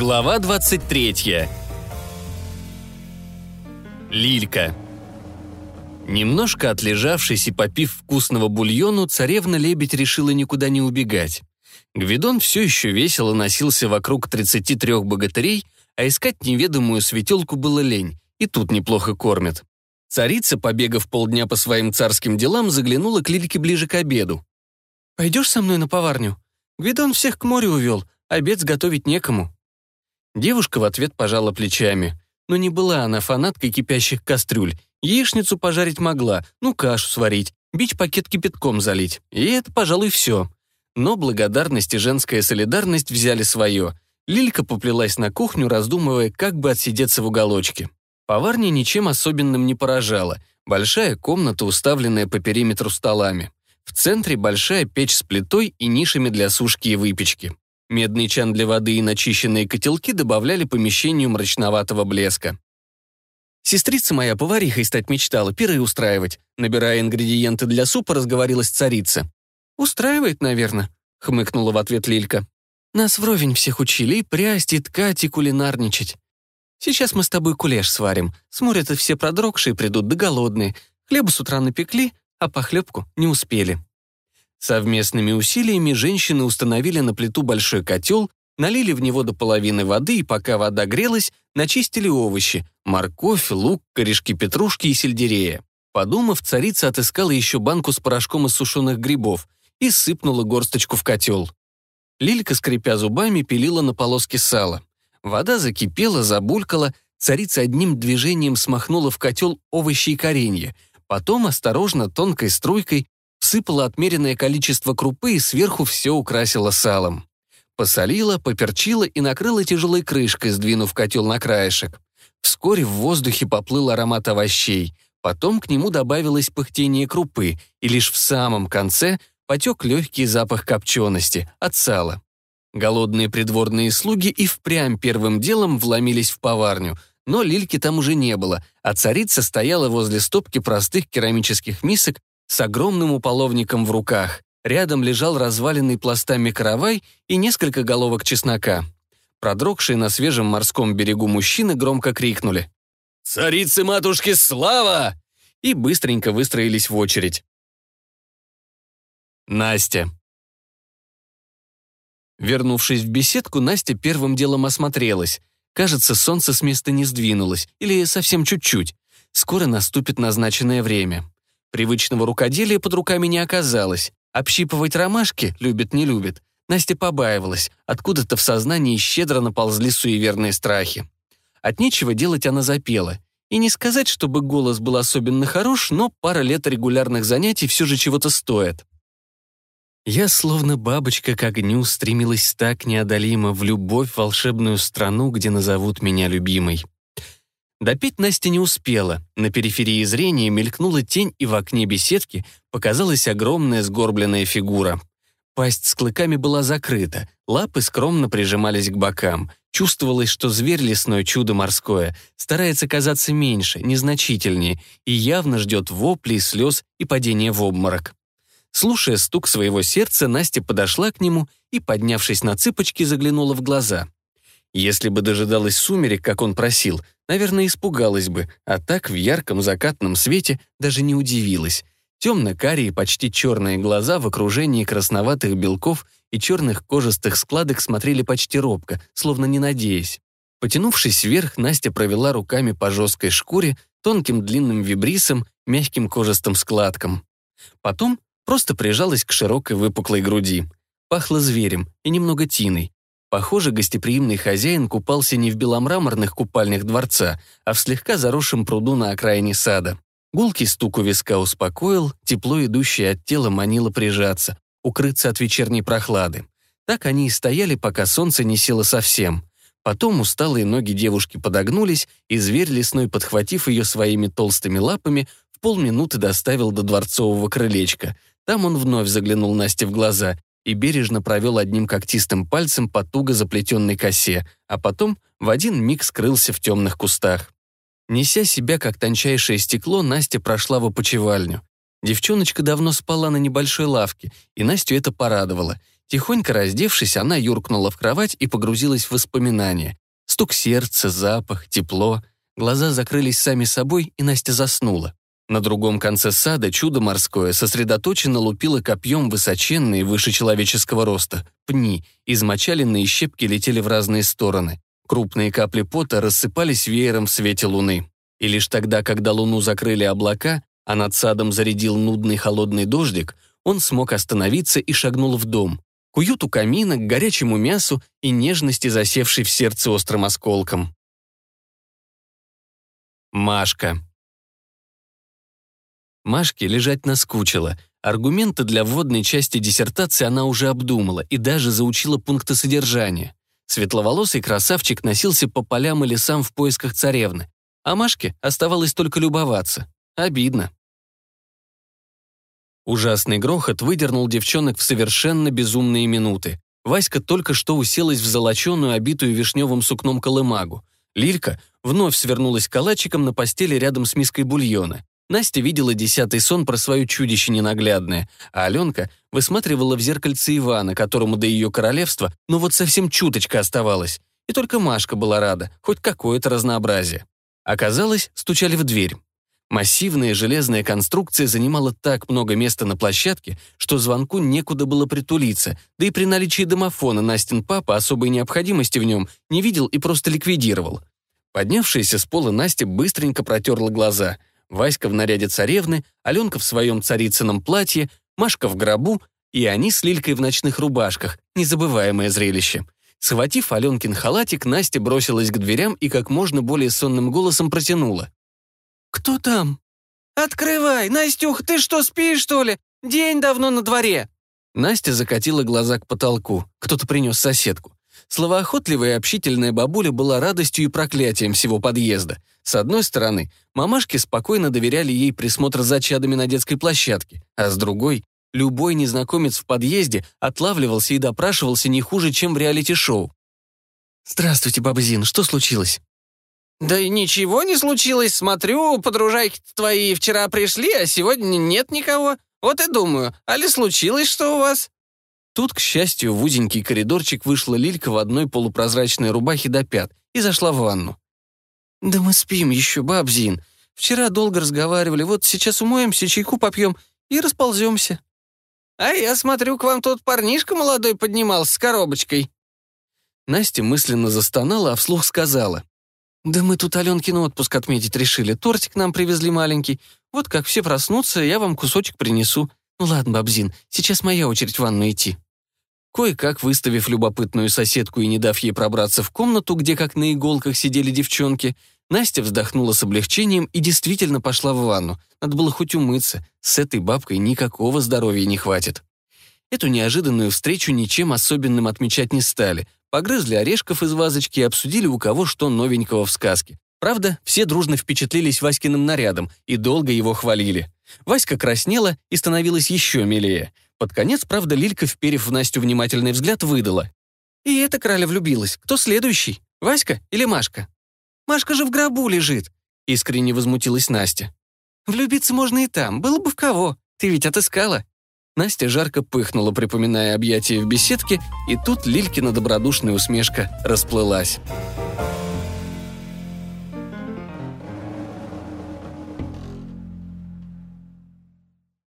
Глава 23. Лилька. Немножко отлежавшись и попив вкусного бульону, царевна-лебедь решила никуда не убегать. Гвидон все еще весело носился вокруг 33 богатырей, а искать неведомую светелку было лень, и тут неплохо кормят. Царица, побегав полдня по своим царским делам, заглянула к Лильке ближе к обеду. «Пойдешь со мной на поварню? Гвидон всех к морю увел, обед сготовить некому». Девушка в ответ пожала плечами. Но не была она фанаткой кипящих кастрюль. Яичницу пожарить могла, ну кашу сварить, бить пакет кипятком залить. И это, пожалуй, все. Но благодарность и женская солидарность взяли свое. Лилька поплелась на кухню, раздумывая, как бы отсидеться в уголочке. Поварня ничем особенным не поражала. Большая комната, уставленная по периметру столами. В центре большая печь с плитой и нишами для сушки и выпечки. Медный чан для воды и начищенные котелки добавляли помещению мрачноватого блеска. Сестрица моя поварихой стать мечтала, пиры устраивать. Набирая ингредиенты для супа, разговорилась царица. «Устраивает, наверное», — хмыкнула в ответ Лилька. «Нас вровень всех учили и прясть, и ткать, и кулинарничать. Сейчас мы с тобой кулеш сварим. С моря-то все продрогшие придут, да голодные. Хлеба с утра напекли, а похлебку не успели». Совместными усилиями женщины установили на плиту большой котел, налили в него до половины воды и пока вода грелась, начистили овощи – морковь, лук, корешки петрушки и сельдерея. Подумав, царица отыскала еще банку с порошком из сушеных грибов и сыпнула горсточку в котел. Лилька, скрипя зубами, пилила на полоски сала. Вода закипела, забулькала, царица одним движением смахнула в котел овощи и коренья, потом осторожно, тонкой струйкой всыпала отмеренное количество крупы и сверху все украсила салом. Посолила, поперчила и накрыла тяжелой крышкой, сдвинув котел на краешек. Вскоре в воздухе поплыл аромат овощей. Потом к нему добавилось пыхтение крупы, и лишь в самом конце потек легкий запах копчености от сала. Голодные придворные слуги и впрямь первым делом вломились в поварню, но Лильки там уже не было, а царица стояла возле стопки простых керамических мисок с огромным уполовником в руках. Рядом лежал разваленный пластами каравай и несколько головок чеснока. Продрогшие на свежем морском берегу мужчины громко крикнули «Царицы-матушки, слава!» и быстренько выстроились в очередь. Настя. Вернувшись в беседку, Настя первым делом осмотрелась. Кажется, солнце с места не сдвинулось, или совсем чуть-чуть. Скоро наступит назначенное время. Привычного рукоделия под руками не оказалось. Общипывать ромашки любит-не любит. Настя побаивалась, откуда-то в сознании щедро наползли суеверные страхи. От нечего делать она запела. И не сказать, чтобы голос был особенно хорош, но пара лет регулярных занятий все же чего-то стоит. Я, словно бабочка к огню, стремилась так неодолимо в любовь в волшебную страну, где назовут меня любимой. Допить Настя не успела. На периферии зрения мелькнула тень, и в окне беседки показалась огромная сгорбленная фигура. Пасть с клыками была закрыта, лапы скромно прижимались к бокам. Чувствовалось, что зверь лесное чудо морское старается казаться меньше, незначительнее и явно ждет воплей, слез и падения в обморок. Слушая стук своего сердца, Настя подошла к нему и, поднявшись на цыпочки, заглянула в глаза. Если бы дожидалась сумерек, как он просил, наверное, испугалась бы, а так в ярком закатном свете даже не удивилась. Темно-карие, почти черные глаза в окружении красноватых белков и черных кожистых складок смотрели почти робко, словно не надеясь. Потянувшись вверх, Настя провела руками по жесткой шкуре, тонким длинным вибрисом, мягким кожистым складкам. Потом просто прижалась к широкой выпуклой груди. Пахло зверем и немного тиной. Похоже, гостеприимный хозяин купался не в беломраморных купальнях дворца, а в слегка заросшем пруду на окраине сада. Гулкий стук у виска успокоил, тепло, идущее от тела, манило прижаться, укрыться от вечерней прохлады. Так они и стояли, пока солнце не село совсем. Потом усталые ноги девушки подогнулись, и зверь лесной, подхватив ее своими толстыми лапами, в полминуты доставил до дворцового крылечка. Там он вновь заглянул Насте в глаза и бережно провел одним когтистым пальцем по туго заплетенной косе, а потом в один миг скрылся в темных кустах. Неся себя, как тончайшее стекло, Настя прошла в опочивальню. Девчоночка давно спала на небольшой лавке, и Настю это порадовало. Тихонько раздевшись, она юркнула в кровать и погрузилась в воспоминания. Стук сердца, запах, тепло. Глаза закрылись сами собой, и Настя заснула. На другом конце сада чудо морское сосредоточенно лупило копьем высоченные, выше человеческого роста, пни, измочаленные щепки летели в разные стороны. Крупные капли пота рассыпались веером в свете луны. И лишь тогда, когда луну закрыли облака, а над садом зарядил нудный холодный дождик, он смог остановиться и шагнул в дом. К уюту камина, к горячему мясу и нежности, засевшей в сердце острым осколком. Машка. Машке лежать наскучило. Аргументы для вводной части диссертации она уже обдумала и даже заучила пункты содержания. Светловолосый красавчик носился по полям и лесам в поисках царевны, а Машке оставалось только любоваться. Обидно. Ужасный грохот выдернул девчонок в совершенно безумные минуты. Васька только что уселась в золоченую, обитую вишневым сукном колымагу. Лилька вновь свернулась калачиком на постели рядом с миской бульона. Настя видела десятый сон про свое чудище ненаглядное, а Аленка высматривала в зеркальце Ивана, которому до ее королевства, ну вот совсем чуточка оставалось. И только Машка была рада, хоть какое-то разнообразие. Оказалось, стучали в дверь. Массивная железная конструкция занимала так много места на площадке, что звонку некуда было притулиться, да и при наличии домофона Настин папа особой необходимости в нем не видел и просто ликвидировал. Поднявшаяся с пола Настя быстренько протерла глаза. Васька в наряде царевны, Аленка в своем царицыном платье, Машка в гробу, и они с Лилькой в ночных рубашках. Незабываемое зрелище. Схватив Аленкин халатик, Настя бросилась к дверям и как можно более сонным голосом протянула. «Кто там?» «Открывай! Настюх, ты что, спишь, что ли? День давно на дворе!» Настя закатила глаза к потолку. Кто-то принес соседку. Словоохотливая и общительная бабуля была радостью и проклятием всего подъезда. С одной стороны, мамашки спокойно доверяли ей присмотр за чадами на детской площадке, а с другой, любой незнакомец в подъезде отлавливался и допрашивался не хуже, чем в реалити-шоу. «Здравствуйте, баба Зин, что случилось?» «Да ничего не случилось. Смотрю, подружайки твои вчера пришли, а сегодня нет никого. Вот и думаю, а ли случилось что у вас?» Тут, к счастью, в узенький коридорчик вышла Лилька в одной полупрозрачной рубахе до пят и зашла в ванну. «Да мы спим еще, бабзин. Вчера долго разговаривали, вот сейчас умоемся, чайку попьем и располземся». «А я смотрю, к вам тут парнишка молодой поднимался с коробочкой». Настя мысленно застонала, а вслух сказала. «Да мы тут Аленкин отпуск отметить решили. Тортик нам привезли маленький. Вот как все проснутся, я вам кусочек принесу. Ну ладно, бабзин, сейчас моя очередь в ванну идти». Кое-как выставив любопытную соседку и не дав ей пробраться в комнату, где как на иголках сидели девчонки, Настя вздохнула с облегчением и действительно пошла в ванну. Надо было хоть умыться. С этой бабкой никакого здоровья не хватит. Эту неожиданную встречу ничем особенным отмечать не стали. Погрызли орешков из вазочки и обсудили, у кого что новенького в сказке. Правда, все дружно впечатлились Васькиным нарядом и долго его хвалили. Васька краснела и становилась еще милее. Под конец, правда, Лилька, вперев в Настю внимательный взгляд, выдала. «И эта краля влюбилась. Кто следующий? Васька или Машка?» «Машка же в гробу лежит», — искренне возмутилась Настя. «Влюбиться можно и там, было бы в кого. Ты ведь отыскала». Настя жарко пыхнула, припоминая объятия в беседке, и тут Лилькина добродушная усмешка расплылась.